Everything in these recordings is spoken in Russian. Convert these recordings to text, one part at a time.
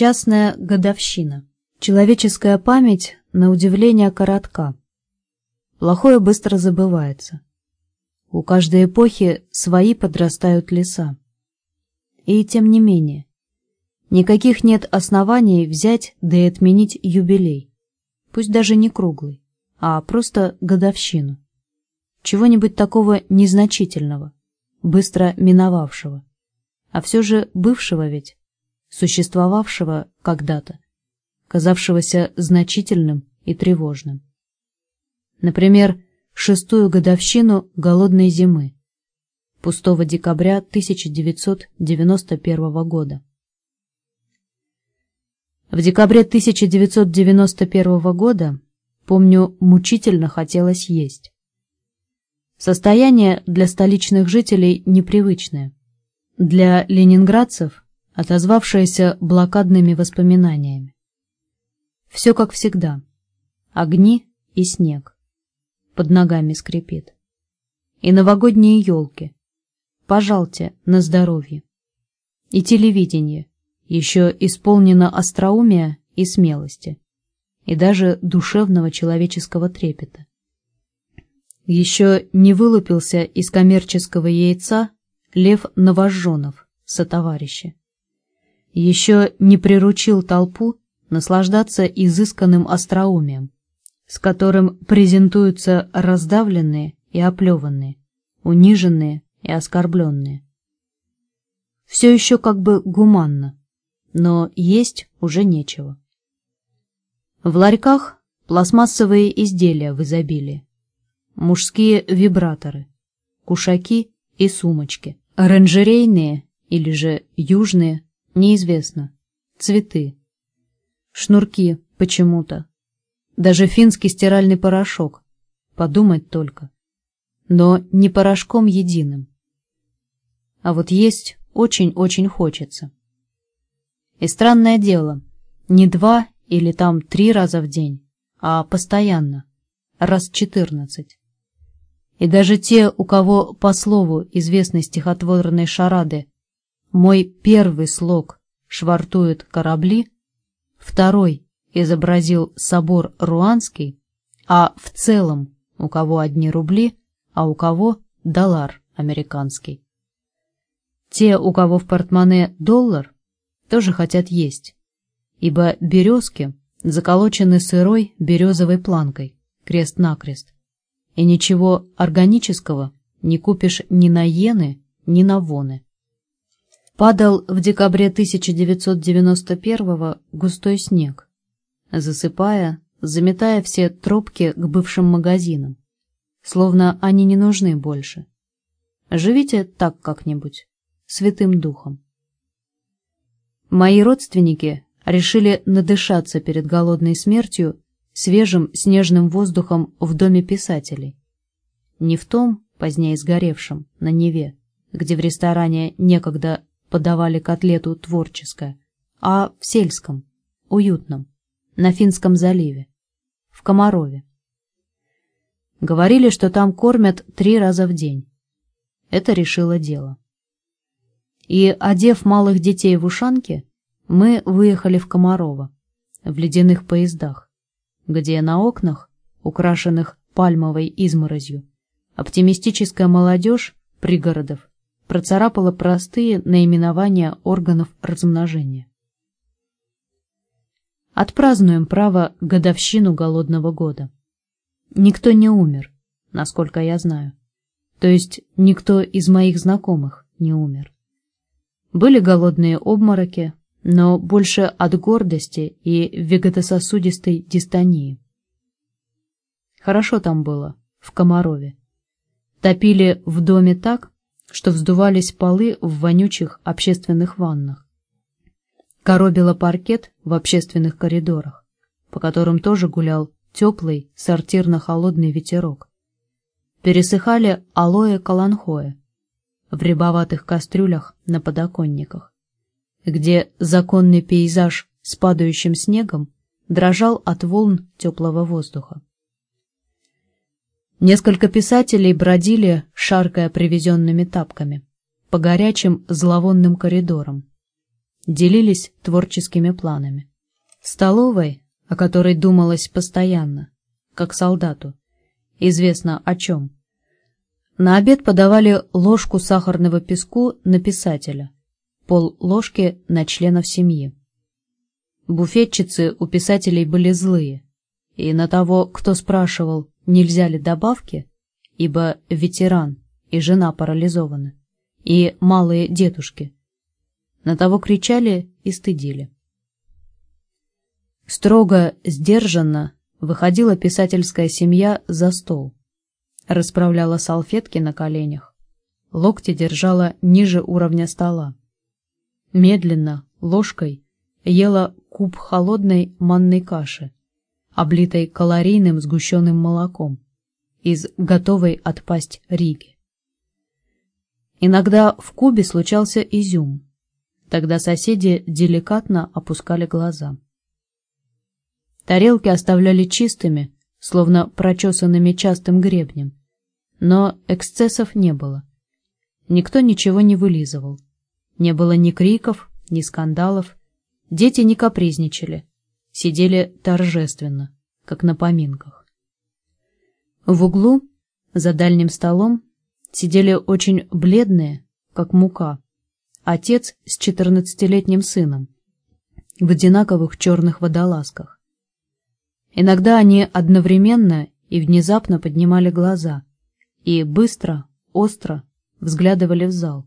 Частная годовщина. Человеческая память, на удивление, коротка. Плохое быстро забывается. У каждой эпохи свои подрастают леса. И тем не менее, никаких нет оснований взять да и отменить юбилей, пусть даже не круглый, а просто годовщину. Чего-нибудь такого незначительного, быстро миновавшего, а все же бывшего ведь, существовавшего когда-то, казавшегося значительным и тревожным. Например, шестую годовщину голодной зимы, пустого декабря 1991 года. В декабре 1991 года, помню, мучительно хотелось есть. Состояние для столичных жителей непривычное. Для ленинградцев отозвавшаяся блокадными воспоминаниями. Все как всегда. Огни и снег. Под ногами скрипит. И новогодние елки. Пожалте на здоровье. И телевидение. Еще исполнено остроумия и смелости. И даже душевного человеческого трепета. Еще не вылупился из коммерческого яйца Лев Новожженов, сотоварища еще не приручил толпу наслаждаться изысканным остроумием, с которым презентуются раздавленные и оплеванные, униженные и оскорбленные. Все еще как бы гуманно, но есть уже нечего. В ларьках пластмассовые изделия в изобилии, мужские вибраторы, кушаки и сумочки, оранжерейные или же южные Неизвестно. Цветы. Шнурки почему-то. Даже финский стиральный порошок. Подумать только. Но не порошком единым. А вот есть очень-очень хочется. И странное дело, не два или там три раза в день, а постоянно, раз четырнадцать. И даже те, у кого по слову известной стихотворной шарады мой первый слог «Швартуют корабли», второй изобразил собор Руанский, а в целом у кого одни рубли, а у кого доллар американский. Те, у кого в портмоне доллар, тоже хотят есть, ибо березки заколочены сырой березовой планкой, крест-накрест, и ничего органического не купишь ни на иены, ни на воны. Падал в декабре 1991 густой снег, засыпая, заметая все тропки к бывшим магазинам, словно они не нужны больше. Живите так как-нибудь, святым духом. Мои родственники решили надышаться перед голодной смертью свежим снежным воздухом в доме писателей. Не в том, позднее сгоревшем, на Неве, где в ресторане некогда подавали котлету творческое, а в сельском, уютном, на Финском заливе, в Комарове. Говорили, что там кормят три раза в день. Это решило дело. И, одев малых детей в ушанки, мы выехали в Комарово, в ледяных поездах, где на окнах, украшенных пальмовой изморозью, оптимистическая молодежь пригородов процарапала простые наименования органов размножения. Отпразднуем право годовщину голодного года. Никто не умер, насколько я знаю. То есть никто из моих знакомых не умер. Были голодные обмороки, но больше от гордости и вегетососудистой дистонии. Хорошо там было, в Комарове. Топили в доме так, что вздувались полы в вонючих общественных ваннах. Коробило паркет в общественных коридорах, по которым тоже гулял теплый сортирно-холодный ветерок. Пересыхали алоэ каланхоэ в рябоватых кастрюлях на подоконниках, где законный пейзаж с падающим снегом дрожал от волн теплого воздуха. Несколько писателей бродили, шаркая привезенными тапками, по горячим зловонным коридорам. делились творческими планами. Столовой, о которой думалось постоянно, как солдату, известно о чем. На обед подавали ложку сахарного песку на писателя, пол ложки на членов семьи. Буфетчицы у писателей были злые, и на того, кто спрашивал, нельзя ли добавки, ибо ветеран и жена парализованы, и малые дедушки, на того кричали и стыдили. Строго, сдержанно выходила писательская семья за стол, расправляла салфетки на коленях, локти держала ниже уровня стола. Медленно, ложкой, ела куб холодной манной каши, облитой калорийным сгущенным молоком, из готовой отпасть Риги. Иногда в кубе случался изюм, тогда соседи деликатно опускали глаза. Тарелки оставляли чистыми, словно прочесанными частым гребнем, но эксцессов не было. Никто ничего не вылизывал. Не было ни криков, ни скандалов. Дети не капризничали. Сидели торжественно, как на поминках. В углу, за дальним столом, сидели очень бледные, как мука, отец с четырнадцатилетним сыном, в одинаковых черных водолазках. Иногда они одновременно и внезапно поднимали глаза и быстро, остро взглядывали в зал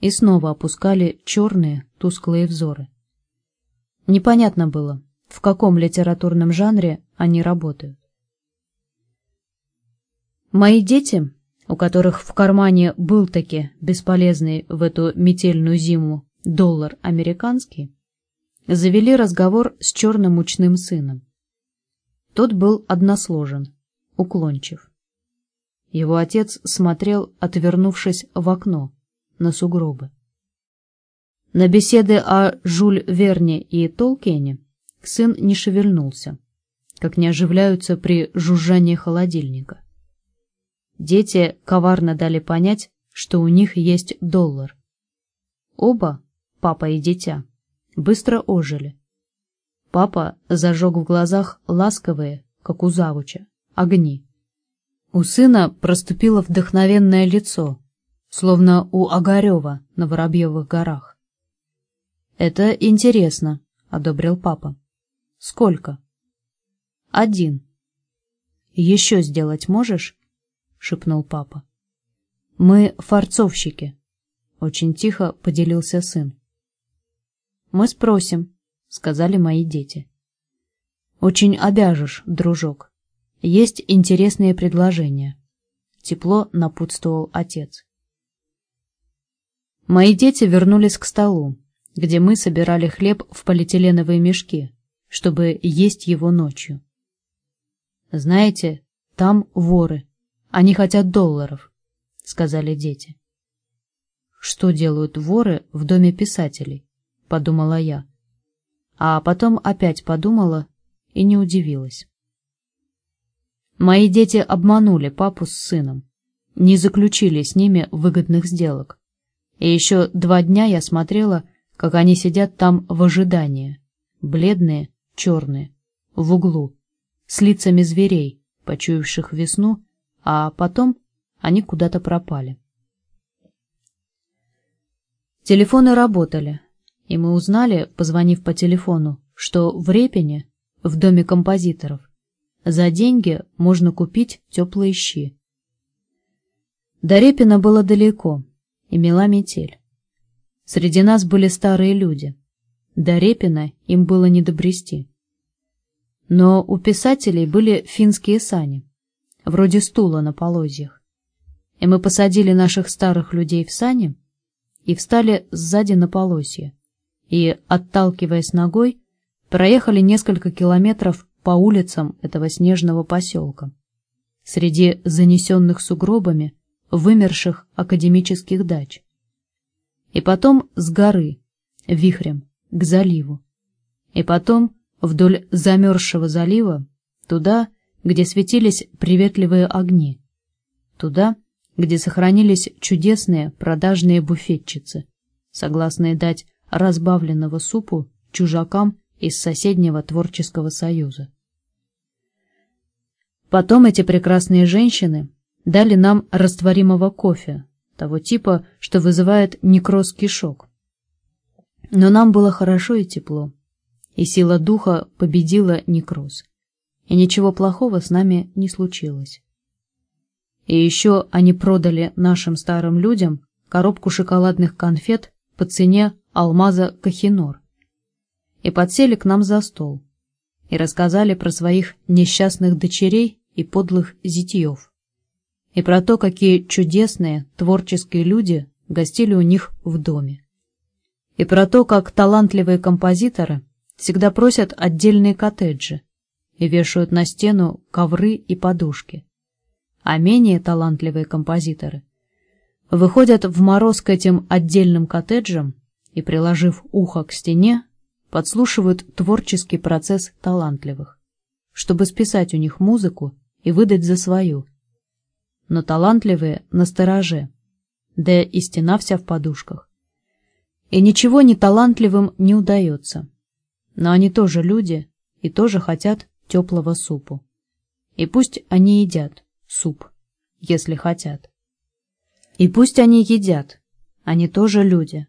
и снова опускали черные, тусклые взоры. Непонятно было, в каком литературном жанре они работают. Мои дети, у которых в кармане был таки бесполезный в эту метельную зиму доллар американский, завели разговор с черным мучным сыном. Тот был односложен, уклончив. Его отец смотрел, отвернувшись в окно, на сугробы. На беседы о Жюль Верне и Толкине сын не шевельнулся, как не оживляются при жужжании холодильника. Дети коварно дали понять, что у них есть доллар. Оба, папа и дитя, быстро ожили. Папа зажег в глазах ласковые, как у завуча, огни. У сына проступило вдохновенное лицо, словно у Огарева на Воробьевых горах. «Это интересно», — одобрил папа. «Сколько?» «Один». «Еще сделать можешь?» — шепнул папа. «Мы фарцовщики», — очень тихо поделился сын. «Мы спросим», — сказали мои дети. «Очень обяжешь, дружок. Есть интересные предложения», — тепло напутствовал отец. Мои дети вернулись к столу, где мы собирали хлеб в полиэтиленовые мешки, чтобы есть его ночью. «Знаете, там воры. Они хотят долларов», — сказали дети. «Что делают воры в доме писателей?» — подумала я. А потом опять подумала и не удивилась. Мои дети обманули папу с сыном, не заключили с ними выгодных сделок. И еще два дня я смотрела, как они сидят там в ожидании, бледные, черные, в углу, с лицами зверей, почуявших весну, а потом они куда-то пропали. Телефоны работали, и мы узнали, позвонив по телефону, что в Репине, в доме композиторов, за деньги можно купить теплые щи. До Репина было далеко, и мела метель. Среди нас были старые люди. До Репина им было не добрести. Но у писателей были финские сани, вроде стула на полозьях. И мы посадили наших старых людей в сани и встали сзади на полосье, и, отталкиваясь ногой, проехали несколько километров по улицам этого снежного поселка. Среди занесенных сугробами вымерших академических дач. И потом с горы, вихрем, к заливу. И потом вдоль замерзшего залива, туда, где светились приветливые огни. Туда, где сохранились чудесные продажные буфетчицы, согласные дать разбавленного супу чужакам из соседнего творческого союза. Потом эти прекрасные женщины дали нам растворимого кофе, того типа, что вызывает некроз кишок. Но нам было хорошо и тепло, и сила духа победила некроз, и ничего плохого с нами не случилось. И еще они продали нашим старым людям коробку шоколадных конфет по цене алмаза Кахинор и подсели к нам за стол и рассказали про своих несчастных дочерей и подлых зятьев, и про то, какие чудесные, творческие люди гостили у них в доме, и про то, как талантливые композиторы всегда просят отдельные коттеджи и вешают на стену ковры и подушки, а менее талантливые композиторы выходят в мороз к этим отдельным коттеджам и, приложив ухо к стене, подслушивают творческий процесс талантливых, чтобы списать у них музыку и выдать за свою. Но талантливые на стороже, да и стена вся в подушках. И ничего не талантливым не удается. Но они тоже люди и тоже хотят теплого супу. И пусть они едят суп, если хотят. И пусть они едят, они тоже люди.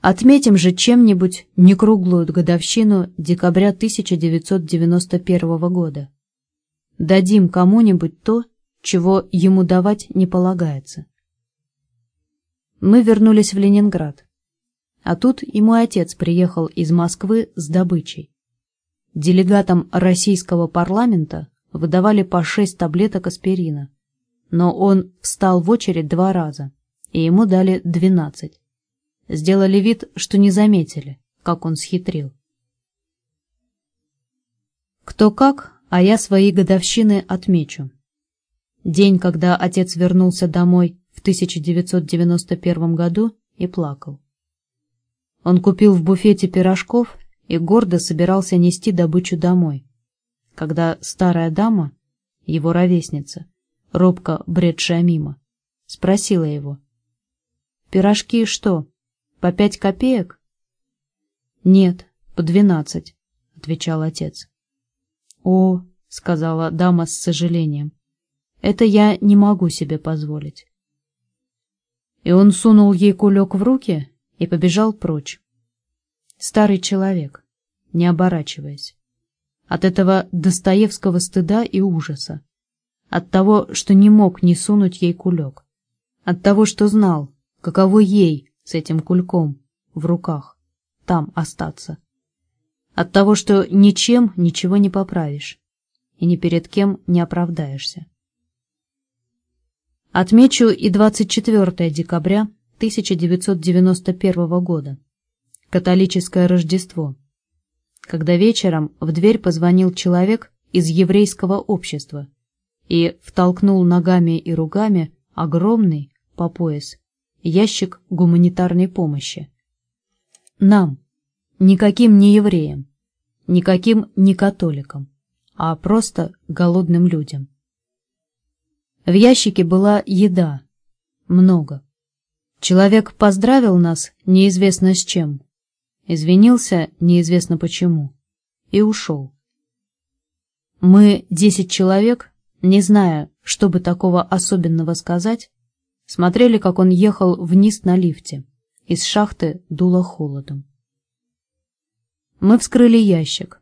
Отметим же чем-нибудь некруглую годовщину декабря 1991 года дадим кому-нибудь то, чего ему давать не полагается. Мы вернулись в Ленинград, а тут и мой отец приехал из Москвы с добычей. Делегатам российского парламента выдавали по шесть таблеток аспирина, но он встал в очередь два раза, и ему дали двенадцать. Сделали вид, что не заметили, как он схитрил. Кто как, а я свои годовщины отмечу. День, когда отец вернулся домой в 1991 году и плакал. Он купил в буфете пирожков и гордо собирался нести добычу домой, когда старая дама, его ровесница, робко бредшая мимо, спросила его. «Пирожки что, по пять копеек?» «Нет, по двенадцать», — отвечал отец. «О», — сказала дама с сожалением, — «это я не могу себе позволить». И он сунул ей кулек в руки и побежал прочь. Старый человек, не оборачиваясь. От этого Достоевского стыда и ужаса. От того, что не мог не сунуть ей кулек. От того, что знал, каково ей с этим кульком в руках там остаться от того, что ничем ничего не поправишь и ни перед кем не оправдаешься. Отмечу и 24 декабря 1991 года, католическое Рождество, когда вечером в дверь позвонил человек из еврейского общества и втолкнул ногами и ругами огромный, по пояс, ящик гуманитарной помощи. Нам, никаким не евреям, никаким не католикам, а просто голодным людям. В ящике была еда, много. Человек поздравил нас неизвестно с чем, извинился неизвестно почему и ушел. Мы, десять человек, не зная, что бы такого особенного сказать, смотрели, как он ехал вниз на лифте, из шахты дуло холодом. Мы вскрыли ящик.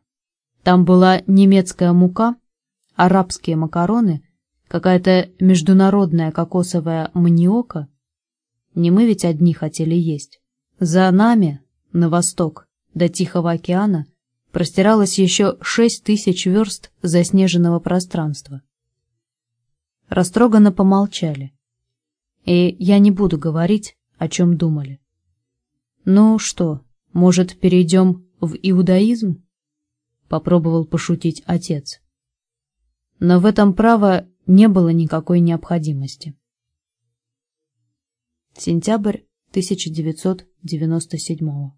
Там была немецкая мука, арабские макароны, какая-то международная кокосовая маниока. Не мы ведь одни хотели есть. За нами, на восток, до Тихого океана, простиралось еще шесть тысяч верст заснеженного пространства. Растроганно помолчали. И я не буду говорить, о чем думали. Ну что, может, перейдем в иудаизм? Попробовал пошутить отец. Но в этом право не было никакой необходимости. Сентябрь 1997